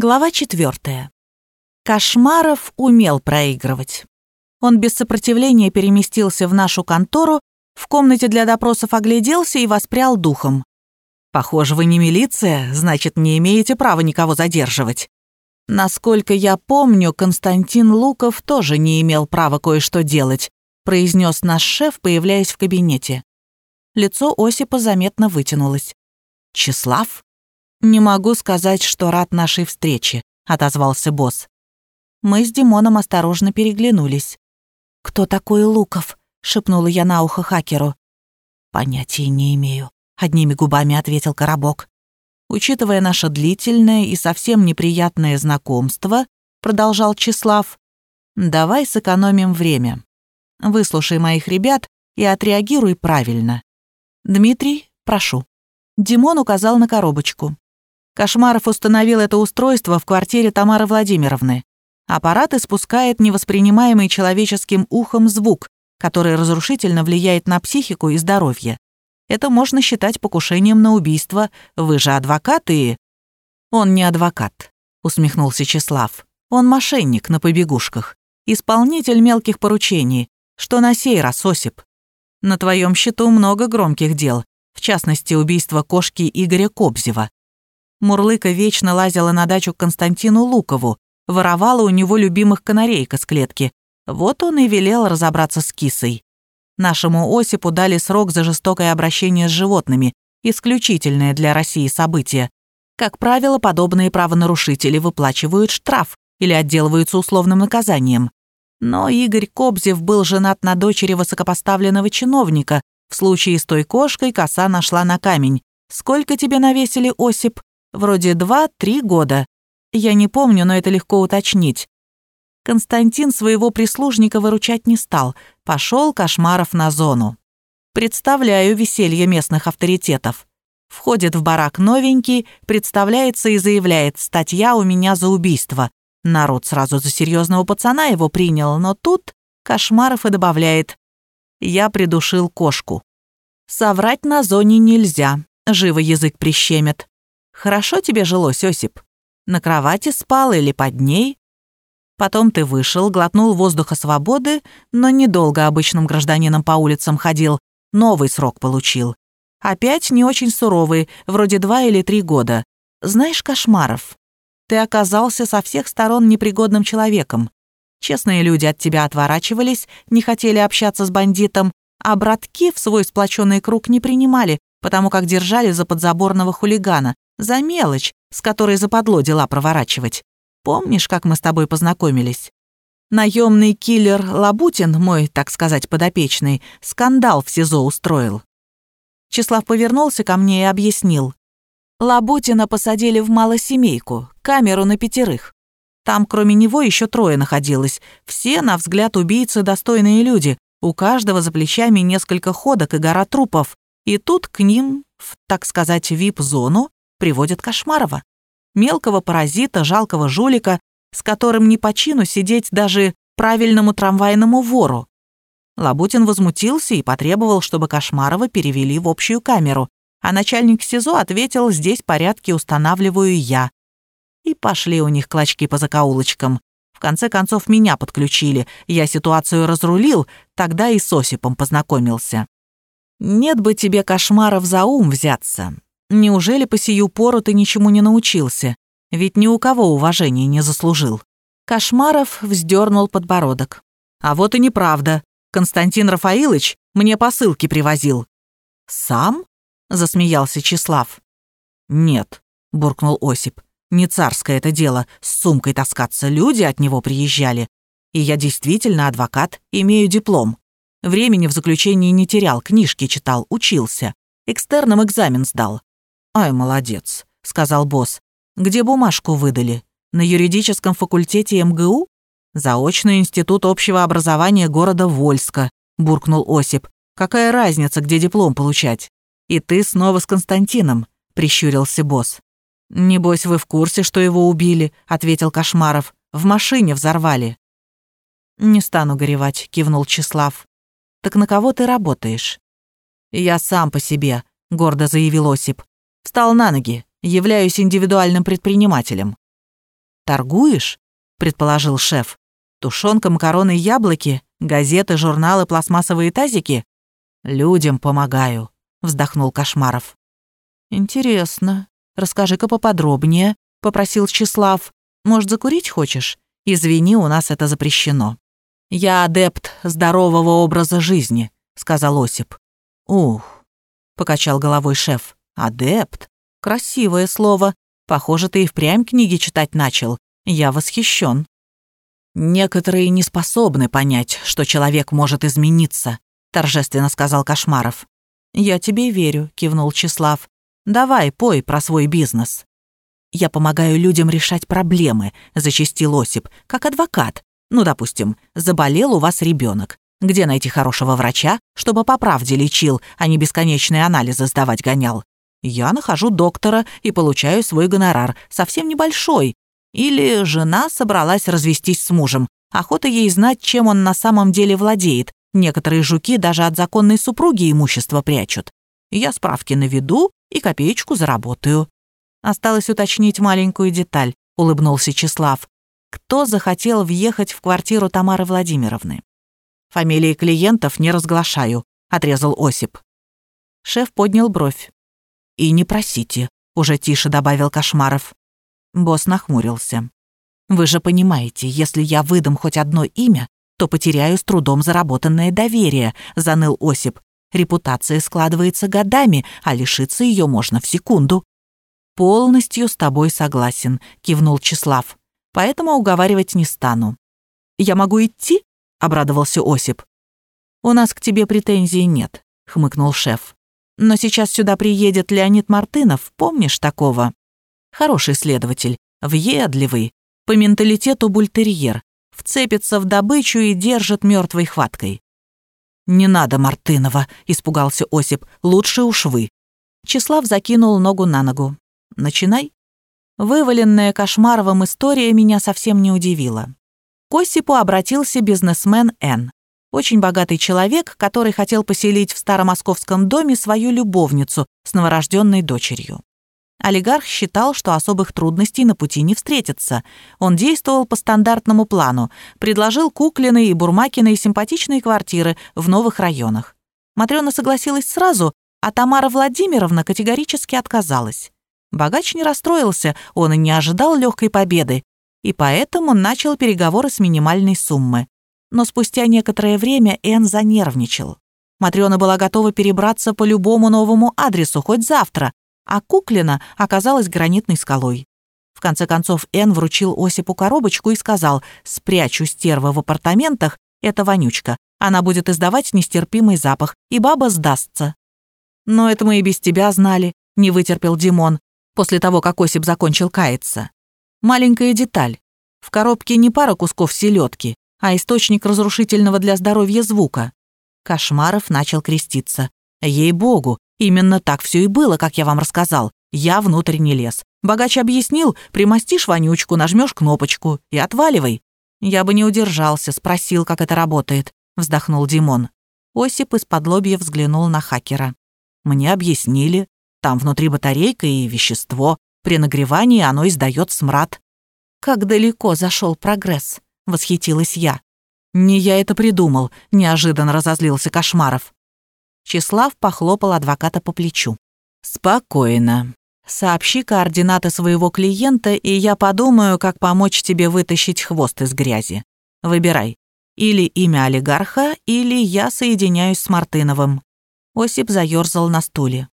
Глава четвертая. Кошмаров умел проигрывать. Он без сопротивления переместился в нашу контору, в комнате для допросов огляделся и воспрял духом. «Похоже, вы не милиция, значит, не имеете права никого задерживать». «Насколько я помню, Константин Луков тоже не имел права кое-что делать», произнес наш шеф, появляясь в кабинете. Лицо Осипа заметно вытянулось. «Числав?» «Не могу сказать, что рад нашей встрече», — отозвался босс. Мы с Димоном осторожно переглянулись. «Кто такой Луков?» — шепнула я на ухо хакеру. «Понятия не имею», — одними губами ответил Коробок. «Учитывая наше длительное и совсем неприятное знакомство», — продолжал Числав, «давай сэкономим время. Выслушай моих ребят и отреагируй правильно. Дмитрий, прошу». Димон указал на коробочку. Кошмаров установил это устройство в квартире Тамары Владимировны. Аппарат испускает невоспринимаемый человеческим ухом звук, который разрушительно влияет на психику и здоровье. Это можно считать покушением на убийство. Вы же адвокат и... Он не адвокат, усмехнулся Числав. Он мошенник на побегушках. Исполнитель мелких поручений. Что на сей раз, Осип? На твоем счету много громких дел, в частности, убийство кошки Игоря Кобзева. Мурлыка вечно лазила на дачу к Константину Лукову, воровала у него любимых канарейка с клетки. Вот он и велел разобраться с кисой. Нашему Осипу дали срок за жестокое обращение с животными, исключительное для России событие. Как правило, подобные правонарушители выплачивают штраф или отделываются условным наказанием. Но Игорь Кобзев был женат на дочери высокопоставленного чиновника. В случае с той кошкой коса нашла на камень. Сколько тебе навесили, Осип? Вроде два-три года. Я не помню, но это легко уточнить. Константин своего прислужника выручать не стал, пошел Кошмаров на зону. Представляю веселье местных авторитетов. Входит в барак новенький, представляется и заявляет «статья у меня за убийство». Народ сразу за серьезного пацана его принял, но тут Кошмаров и добавляет «я придушил кошку». Соврать на зоне нельзя, живо язык прищемят. Хорошо тебе жилось, Осип? На кровати спал или под ней? Потом ты вышел, глотнул воздуха свободы, но недолго обычным гражданином по улицам ходил, новый срок получил. Опять не очень суровый, вроде два или три года. Знаешь, Кошмаров, ты оказался со всех сторон непригодным человеком. Честные люди от тебя отворачивались, не хотели общаться с бандитом, а братки в свой сплоченный круг не принимали, потому как держали за подзаборного хулигана, за мелочь, с которой западло дела проворачивать. Помнишь, как мы с тобой познакомились? Наемный киллер Лабутин, мой, так сказать, подопечный, скандал в СИЗО устроил. Числав повернулся ко мне и объяснил. Лабутина посадили в малосемейку, камеру на пятерых. Там кроме него еще трое находилось. Все, на взгляд убийцы, достойные люди. У каждого за плечами несколько ходок и гора трупов. И тут к ним, в, так сказать, вип-зону, приводят Кошмарова. Мелкого паразита, жалкого жулика, с которым не по чину сидеть даже правильному трамвайному вору. Лабутин возмутился и потребовал, чтобы Кошмарова перевели в общую камеру, а начальник СИЗО ответил, здесь порядки устанавливаю я. И пошли у них клочки по закоулочкам. В конце концов, меня подключили, я ситуацию разрулил, тогда и с Осипом познакомился. Нет бы тебе, Кошмаров, за ум взяться. Неужели по сию пору ты ничему не научился? Ведь ни у кого уважения не заслужил». Кошмаров вздернул подбородок. «А вот и неправда. Константин Рафаилович мне посылки привозил». «Сам?» — засмеялся Числав. «Нет», — буркнул Осип. «Не царское это дело, с сумкой таскаться. Люди от него приезжали. И я действительно адвокат, имею диплом. Времени в заключении не терял, книжки читал, учился. Экстерном экзамен сдал. «Ай, молодец», — сказал босс. «Где бумажку выдали? На юридическом факультете МГУ?» «Заочный институт общего образования города Вольска», — буркнул Осип. «Какая разница, где диплом получать?» «И ты снова с Константином», — прищурился босс. «Небось, вы в курсе, что его убили», — ответил Кошмаров. «В машине взорвали». «Не стану горевать», — кивнул Числав. «Так на кого ты работаешь?» «Я сам по себе», — гордо заявил Осип. Встал на ноги, являюсь индивидуальным предпринимателем. «Торгуешь?» — предположил шеф. «Тушенка, макароны, яблоки, газеты, журналы, пластмассовые тазики?» «Людям помогаю», — вздохнул Кошмаров. «Интересно. Расскажи-ка поподробнее», — попросил Числав. «Может, закурить хочешь? Извини, у нас это запрещено». «Я адепт здорового образа жизни», — сказал Осип. «Ух», — покачал головой шеф. «Адепт? Красивое слово. Похоже, ты и впрямь книги читать начал. Я восхищен. «Некоторые не способны понять, что человек может измениться», — торжественно сказал Кошмаров. «Я тебе верю», — кивнул Числав. «Давай, пой про свой бизнес». «Я помогаю людям решать проблемы», — зачастил Осип, «как адвокат. Ну, допустим, заболел у вас ребенок. Где найти хорошего врача, чтобы по правде лечил, а не бесконечные анализы сдавать гонял? Я нахожу доктора и получаю свой гонорар, совсем небольшой. Или жена собралась развестись с мужем. Охота ей знать, чем он на самом деле владеет. Некоторые жуки даже от законной супруги имущество прячут. Я справки наведу и копеечку заработаю. Осталось уточнить маленькую деталь, улыбнулся Числав. Кто захотел въехать в квартиру Тамары Владимировны? Фамилии клиентов не разглашаю, отрезал Осип. Шеф поднял бровь. «И не просите», — уже тише добавил Кошмаров. Босс нахмурился. «Вы же понимаете, если я выдам хоть одно имя, то потеряю с трудом заработанное доверие», — заныл Осип. «Репутация складывается годами, а лишиться ее можно в секунду». «Полностью с тобой согласен», — кивнул Числав. «Поэтому уговаривать не стану». «Я могу идти?» — обрадовался Осип. «У нас к тебе претензий нет», — хмыкнул шеф. Но сейчас сюда приедет Леонид Мартынов, помнишь такого? Хороший следователь, въедливый, по менталитету бультерьер, вцепится в добычу и держит мертвой хваткой. «Не надо Мартынова», — испугался Осип, — «лучше уж вы». Числав закинул ногу на ногу. «Начинай». Вываленная Кошмаровым история меня совсем не удивила. К Осипу обратился бизнесмен Н. Очень богатый человек, который хотел поселить в старомосковском доме свою любовницу с новорожденной дочерью. Олигарх считал, что особых трудностей на пути не встретится. Он действовал по стандартному плану, предложил Куклины и Бурмакины симпатичные квартиры в новых районах. Матрёна согласилась сразу, а Тамара Владимировна категорически отказалась. Богач не расстроился, он и не ожидал легкой победы, и поэтому начал переговоры с минимальной суммы. Но спустя некоторое время Энн занервничал. Матрёна была готова перебраться по любому новому адресу хоть завтра, а Куклина оказалась гранитной скалой. В конце концов Энн вручил Осипу коробочку и сказал «Спрячу стерва в апартаментах, это вонючка. Она будет издавать нестерпимый запах, и баба сдастся». «Но это мы и без тебя знали», — не вытерпел Димон, после того, как Осип закончил каяться. «Маленькая деталь. В коробке не пара кусков селедки, а источник разрушительного для здоровья звука. Кошмаров начал креститься. Ей-богу, именно так все и было, как я вам рассказал. Я внутрь не лез. Богач объяснил, примостишь вонючку, нажмешь кнопочку и отваливай. Я бы не удержался, спросил, как это работает, вздохнул Димон. Осип из-под лобья взглянул на хакера. Мне объяснили. Там внутри батарейка и вещество. При нагревании оно издает смрад. Как далеко зашел прогресс восхитилась я. «Не я это придумал», — неожиданно разозлился Кошмаров. Числав похлопал адвоката по плечу. «Спокойно. Сообщи координаты своего клиента, и я подумаю, как помочь тебе вытащить хвост из грязи. Выбирай. Или имя олигарха, или я соединяюсь с Мартыновым». Осип заерзал на стуле.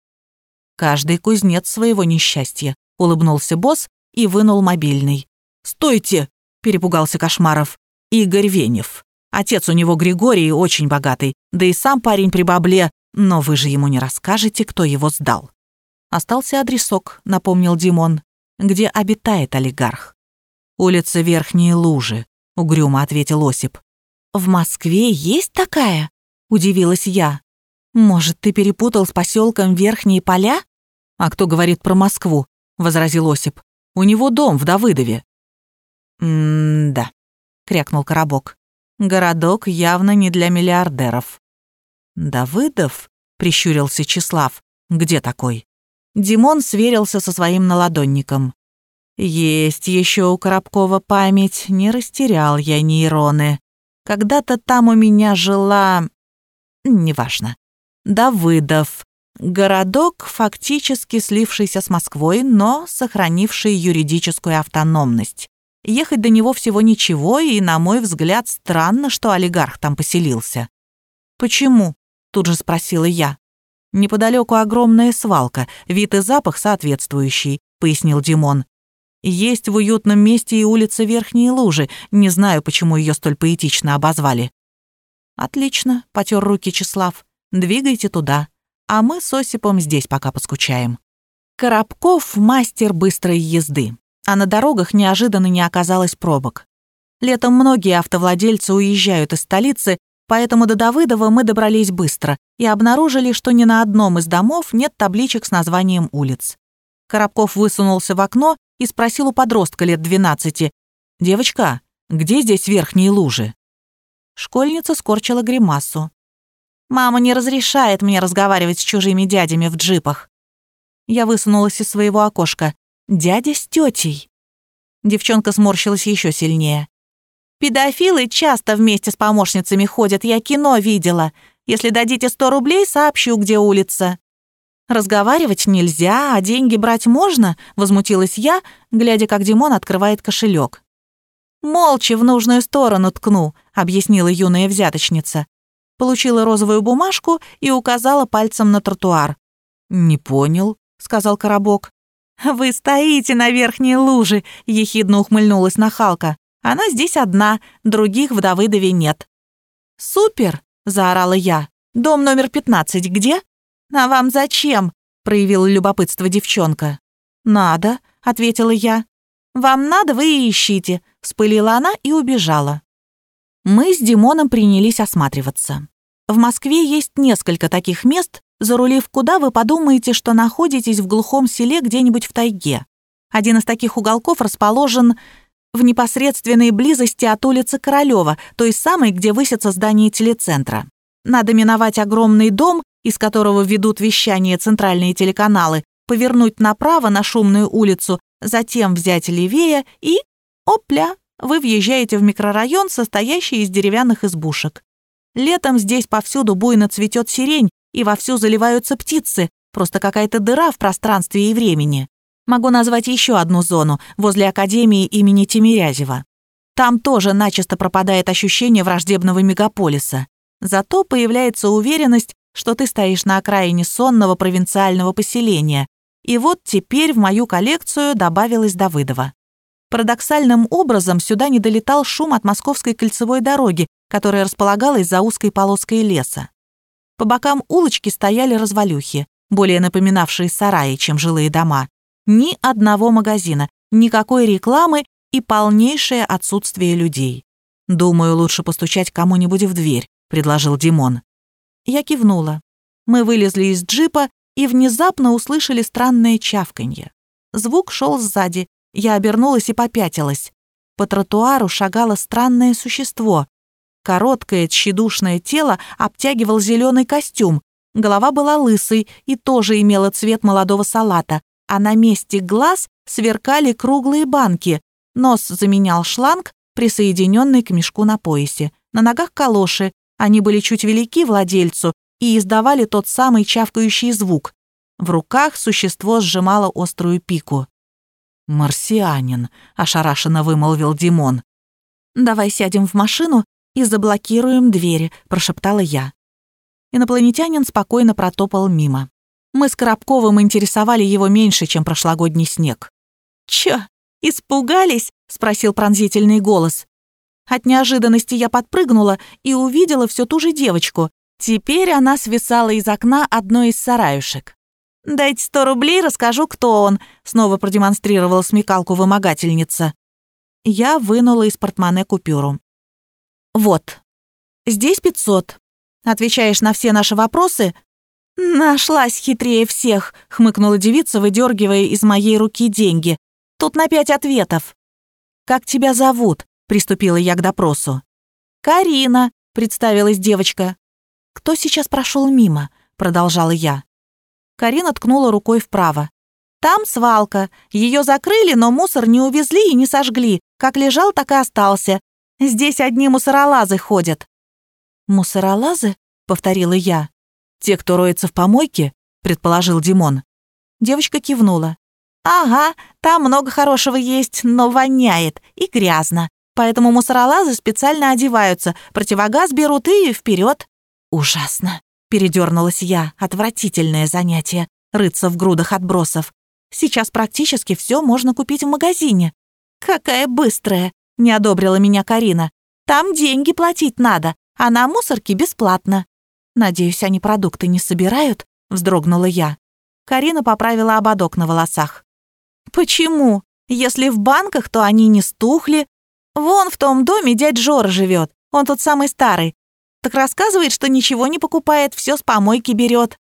«Каждый кузнец своего несчастья», — улыбнулся босс и вынул мобильный. «Стойте!» перепугался Кошмаров. Игорь Венев. Отец у него Григорий очень богатый, да и сам парень при бабле, но вы же ему не расскажете, кто его сдал. Остался адресок, напомнил Димон, где обитает олигарх. Улица Верхние Лужи, угрюмо ответил Осип. В Москве есть такая? Удивилась я. Может, ты перепутал с поселком Верхние Поля? А кто говорит про Москву? возразил Осип. У него дом в Давыдове. «М-да», — крякнул Коробок. «Городок явно не для миллиардеров». «Давыдов?» — прищурился Числав. «Где такой?» Димон сверился со своим наладонником. Есть еще у Коробкова память, не растерял я нейроны. Когда-то там у меня жила... Неважно. Давыдов. Городок, фактически слившийся с Москвой, но сохранивший юридическую автономность. Ехать до него всего ничего, и, на мой взгляд, странно, что олигарх там поселился. «Почему?» — тут же спросила я. «Неподалеку огромная свалка, вид и запах соответствующий», — пояснил Димон. «Есть в уютном месте и улица Верхние Лужи, не знаю, почему ее столь поэтично обозвали». «Отлично», — потер руки Числав. «Двигайте туда, а мы с Осипом здесь пока поскучаем». Коробков — мастер быстрой езды, а на дорогах неожиданно не оказалось пробок. Летом многие автовладельцы уезжают из столицы Поэтому до Давыдова мы добрались быстро и обнаружили, что ни на одном из домов нет табличек с названием улиц. Коробков высунулся в окно и спросил у подростка лет 12. «Девочка, где здесь верхние лужи?» Школьница скорчила гримасу. «Мама не разрешает мне разговаривать с чужими дядями в джипах». Я высунулась из своего окошка. «Дядя с тетей». Девчонка сморщилась еще сильнее. Педофилы часто вместе с помощницами ходят, я кино видела. Если дадите сто рублей, сообщу, где улица». «Разговаривать нельзя, а деньги брать можно?» — возмутилась я, глядя, как Димон открывает кошелек. «Молча в нужную сторону ткну», — объяснила юная взяточница. Получила розовую бумажку и указала пальцем на тротуар. «Не понял», — сказал Коробок. «Вы стоите на верхней луже», — ехидно ухмыльнулась нахалка. Она здесь одна, других в Давыдове нет». «Супер!» — заорала я. «Дом номер 15 где?» «А вам зачем?» — проявила любопытство девчонка. «Надо», — ответила я. «Вам надо, вы и ищите», — вспылила она и убежала. Мы с Димоном принялись осматриваться. В Москве есть несколько таких мест, зарулив куда вы подумаете, что находитесь в глухом селе где-нибудь в тайге. Один из таких уголков расположен в непосредственной близости от улицы Королева, той самой, где высится здание телецентра. Надо миновать огромный дом, из которого ведут вещание центральные телеканалы, повернуть направо на шумную улицу, затем взять левее и... Опля! Вы въезжаете в микрорайон, состоящий из деревянных избушек. Летом здесь повсюду буйно цветет сирень, и вовсю заливаются птицы, просто какая-то дыра в пространстве и времени. Могу назвать еще одну зону, возле Академии имени Тимирязева. Там тоже начисто пропадает ощущение враждебного мегаполиса. Зато появляется уверенность, что ты стоишь на окраине сонного провинциального поселения. И вот теперь в мою коллекцию добавилась Давыдова. Парадоксальным образом сюда не долетал шум от московской кольцевой дороги, которая располагалась за узкой полоской леса. По бокам улочки стояли развалюхи, более напоминавшие сараи, чем жилые дома. Ни одного магазина, никакой рекламы и полнейшее отсутствие людей. «Думаю, лучше постучать кому-нибудь в дверь», — предложил Димон. Я кивнула. Мы вылезли из джипа и внезапно услышали странное чавканье. Звук шел сзади. Я обернулась и попятилась. По тротуару шагало странное существо. Короткое, тщедушное тело обтягивал зеленый костюм. Голова была лысой и тоже имела цвет молодого салата, а на месте глаз сверкали круглые банки. Нос заменял шланг, присоединенный к мешку на поясе. На ногах калоши. Они были чуть велики владельцу и издавали тот самый чавкающий звук. В руках существо сжимало острую пику. «Марсианин», — ошарашенно вымолвил Димон. «Давай сядем в машину и заблокируем двери», — прошептала я. Инопланетянин спокойно протопал мимо. Мы с Коробковым интересовали его меньше, чем прошлогодний снег. «Чё, испугались?» — спросил пронзительный голос. От неожиданности я подпрыгнула и увидела всю ту же девочку. Теперь она свисала из окна одной из сараюшек. «Дайте сто рублей, расскажу, кто он», — снова продемонстрировала смекалку вымогательница. Я вынула из портмоне купюру. «Вот. Здесь пятьсот. Отвечаешь на все наши вопросы, «Нашлась хитрее всех», — хмыкнула девица, выдергивая из моей руки деньги. «Тут на пять ответов». «Как тебя зовут?» — приступила я к допросу. «Карина», — представилась девочка. «Кто сейчас прошел мимо?» — продолжала я. Карина ткнула рукой вправо. Там свалка. Ее закрыли, но мусор не увезли и не сожгли. Как лежал, так и остался. Здесь одни мусоролазы ходят». «Мусоролазы?» — повторила я. «Те, кто роется в помойке?» — предположил Димон. Девочка кивнула. «Ага, там много хорошего есть, но воняет и грязно. Поэтому мусоролазы специально одеваются, противогаз берут и вперед. «Ужасно!» — передернулась я. Отвратительное занятие — рыться в грудах отбросов. Сейчас практически все можно купить в магазине. «Какая быстрая!» — не одобрила меня Карина. «Там деньги платить надо, а на мусорке бесплатно». «Надеюсь, они продукты не собирают?» — вздрогнула я. Карина поправила ободок на волосах. «Почему? Если в банках, то они не стухли. Вон в том доме дядь Жора живет, он тот самый старый. Так рассказывает, что ничего не покупает, все с помойки берет.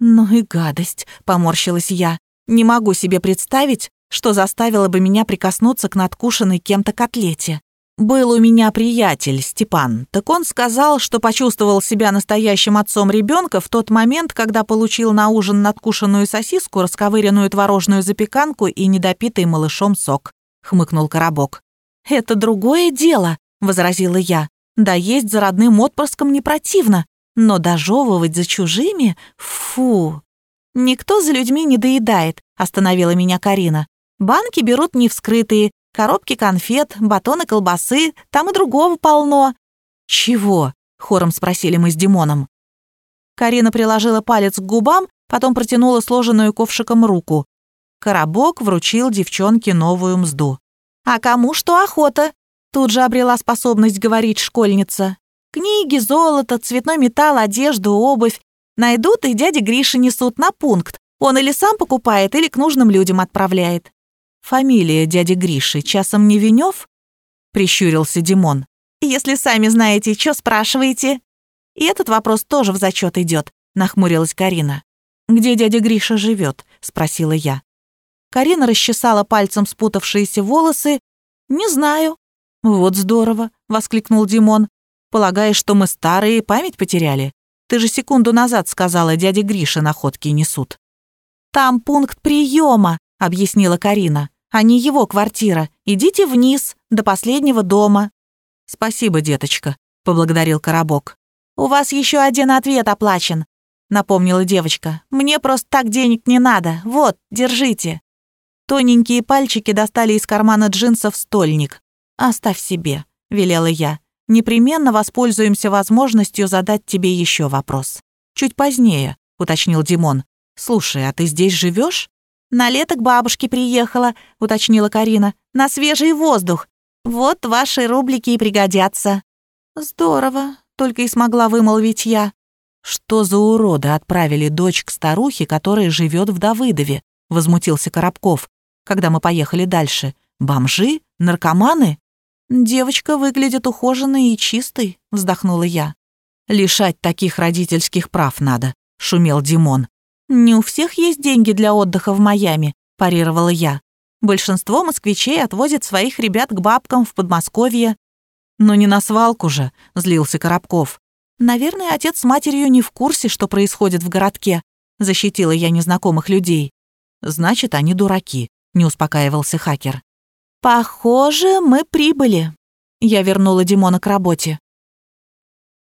«Ну и гадость», — поморщилась я. «Не могу себе представить, что заставило бы меня прикоснуться к надкушенной кем-то котлете. Был у меня приятель, Степан. Так он сказал, что почувствовал себя настоящим отцом ребенка в тот момент, когда получил на ужин надкушенную сосиску, расковыренную творожную запеканку и недопитый малышом сок», — хмыкнул Коробок. «Это другое дело», — возразила я. «Да есть за родным отпрыском не противно, но дожевывать за чужими — фу!» «Никто за людьми не доедает», — остановила меня Карина. «Банки берут не вскрытые, Коробки конфет, батоны колбасы, там и другого полно». «Чего?» — хором спросили мы с Димоном. Карина приложила палец к губам, потом протянула сложенную ковшиком руку. Коробок вручил девчонке новую мзду. «А кому что охота?» Тут же обрела способность говорить школьница. «Книги, золото, цветной металл, одежду, обувь. Найдут и дяде Грише несут на пункт. Он или сам покупает, или к нужным людям отправляет. «Фамилия дяди Гриши часом не Венёв?» — прищурился Димон. «Если сами знаете, что спрашиваете?» «И этот вопрос тоже в зачет идет», — нахмурилась Карина. «Где дядя Гриша живет?» — спросила я. Карина расчесала пальцем спутавшиеся волосы. «Не знаю». «Вот здорово», — воскликнул Димон. «Полагаешь, что мы старые и память потеряли? Ты же секунду назад сказала, дядя Гриша находки несут». «Там пункт приема», — объяснила Карина а не его квартира. Идите вниз, до последнего дома». «Спасибо, деточка», — поблагодарил Коробок. «У вас еще один ответ оплачен», — напомнила девочка. «Мне просто так денег не надо. Вот, держите». Тоненькие пальчики достали из кармана джинсов стольник. «Оставь себе», — велела я. «Непременно воспользуемся возможностью задать тебе еще вопрос». «Чуть позднее», — уточнил Димон. «Слушай, а ты здесь живешь? «На лето к бабушке приехала», — уточнила Карина. «На свежий воздух. Вот ваши рублики и пригодятся». «Здорово», — только и смогла вымолвить я. «Что за уроды отправили дочь к старухе, которая живет в Давыдове?» — возмутился Коробков, когда мы поехали дальше. «Бомжи? Наркоманы?» «Девочка выглядит ухоженной и чистой», — вздохнула я. «Лишать таких родительских прав надо», — шумел Димон. «Не у всех есть деньги для отдыха в Майами», – парировала я. «Большинство москвичей отвозят своих ребят к бабкам в Подмосковье». «Но не на свалку же», – злился Коробков. «Наверное, отец с матерью не в курсе, что происходит в городке», – защитила я незнакомых людей. «Значит, они дураки», – не успокаивался хакер. «Похоже, мы прибыли». Я вернула Димона к работе.